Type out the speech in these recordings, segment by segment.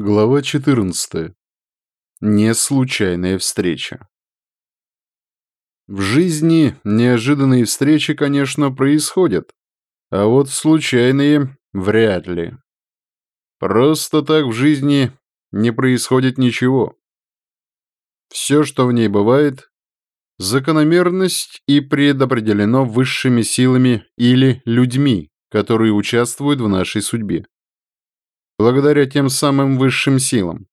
Глава 14. Неслучайная встреча. В жизни неожиданные встречи, конечно, происходят, а вот случайные вряд ли. Просто так в жизни не происходит ничего. Все, что в ней бывает, закономерность и предопределено высшими силами или людьми, которые участвуют в нашей судьбе благодаря тем самым высшим силам.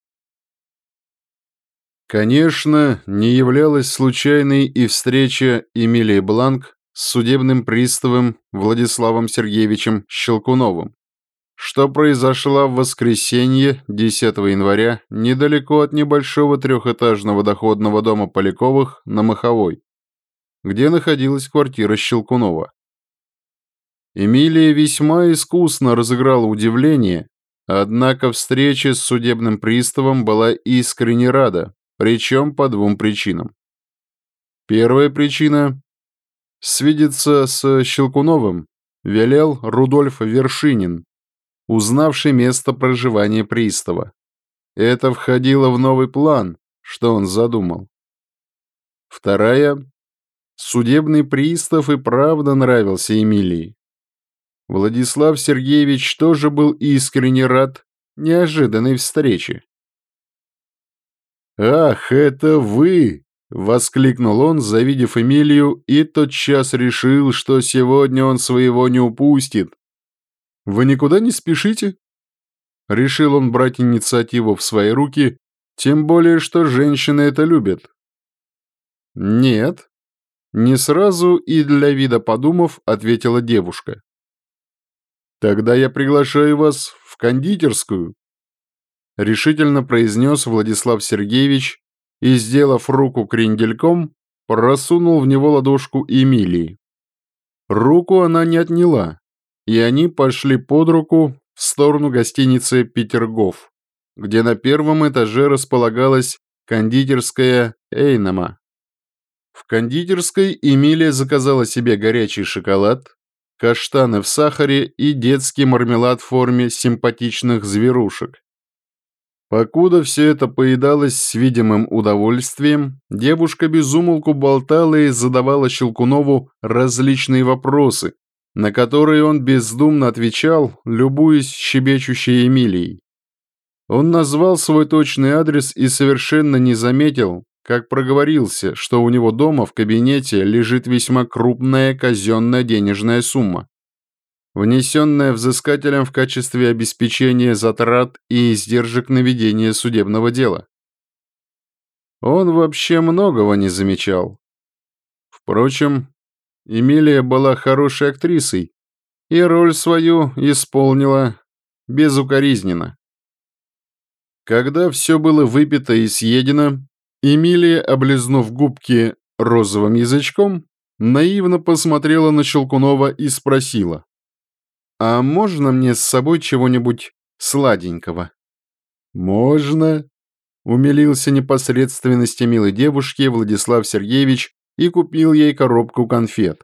Конечно, не являлась случайной и встреча Эмилии Бланк с судебным приставом Владиславом Сергеевичем Щелкуновым, что произошла в воскресенье 10 января недалеко от небольшого трехэтажного доходного дома Поляковых на Маховой, где находилась квартира Щелкунова. Эмилия весьма искусно разыграла удивление, Однако встреча с судебным приставом была искренне рада, причем по двум причинам. Первая причина – свидеться с Щелкуновым велел Рудольф Вершинин, узнавший место проживания пристава. Это входило в новый план, что он задумал. Вторая – судебный пристав и правда нравился Эмилии. Владислав Сергеевич тоже был искренне рад неожиданной встрече. «Ах, это вы!» — воскликнул он, завидев Эмилию, и тотчас решил, что сегодня он своего не упустит. «Вы никуда не спешите?» Решил он брать инициативу в свои руки, тем более, что женщины это любят. «Нет», — не сразу и для вида подумав, ответила девушка. «Тогда я приглашаю вас в кондитерскую», — решительно произнес Владислав Сергеевич и, сделав руку крендельком, просунул в него ладошку Эмилии. Руку она не отняла, и они пошли под руку в сторону гостиницы «Петергоф», где на первом этаже располагалась кондитерская Эйнама. В кондитерской Эмилия заказала себе горячий шоколад, каштаны в сахаре и детский мармелад в форме симпатичных зверушек. Покуда все это поедалось с видимым удовольствием, девушка безумолку болтала и задавала Щелкунову различные вопросы, на которые он бездумно отвечал, любуясь щебечущей Эмилией. Он назвал свой точный адрес и совершенно не заметил, как проговорился, что у него дома в кабинете лежит весьма крупная казенная денежная сумма, внесенная взыскателем в качестве обеспечения затрат и издержек на ведение судебного дела. Он вообще многого не замечал. Впрочем, Эмилия была хорошей актрисой и роль свою исполнила безукоризненно. Когда все было выпито и съедено, Эмилия, облизнув губки розовым язычком, наивно посмотрела на Щелкунова и спросила. «А можно мне с собой чего-нибудь сладенького?» «Можно», — умилился непосредственности милой девушки Владислав Сергеевич и купил ей коробку конфет.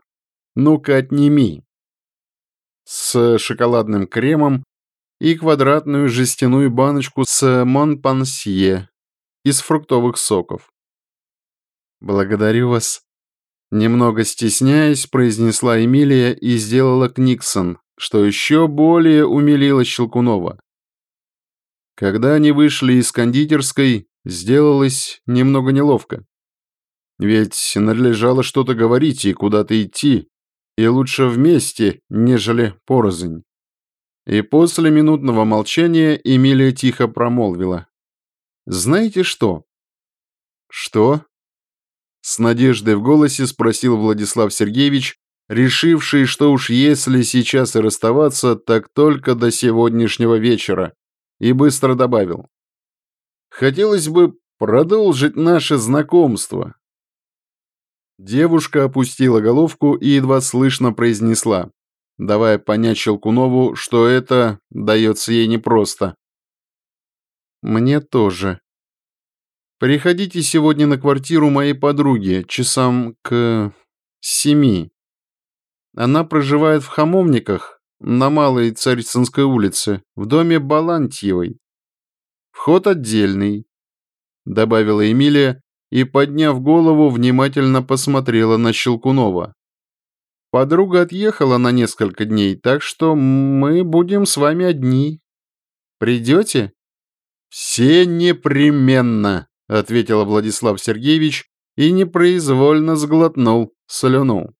«Ну-ка, отними». С шоколадным кремом и квадратную жестяную баночку с Монпансье из фруктовых соков. «Благодарю вас». Немного стесняясь, произнесла Эмилия и сделала Книксон, что еще более умилило Щелкунова. Когда они вышли из кондитерской, сделалось немного неловко. Ведь надлежало что-то говорить и куда-то идти, и лучше вместе, нежели порознь. И после минутного молчания Эмилия тихо промолвила. Знаете что?» «Что?» С надеждой в голосе спросил Владислав Сергеевич, решивший, что уж если сейчас и расставаться, так только до сегодняшнего вечера, и быстро добавил. «Хотелось бы продолжить наше знакомство». Девушка опустила головку и едва слышно произнесла, давая понять Щелкунову, что это дается ей непросто. Мне тоже. Приходите сегодня на квартиру моей подруги часам к семи. Она проживает в Хамовниках на Малой Царицынской улице, в доме Балантьевой. Вход отдельный», — добавила Эмилия и, подняв голову, внимательно посмотрела на Щелкунова. «Подруга отъехала на несколько дней, так что мы будем с вами одни. Придете?» «Все непременно», — ответил Владислав Сергеевич и непроизвольно сглотнул слюну.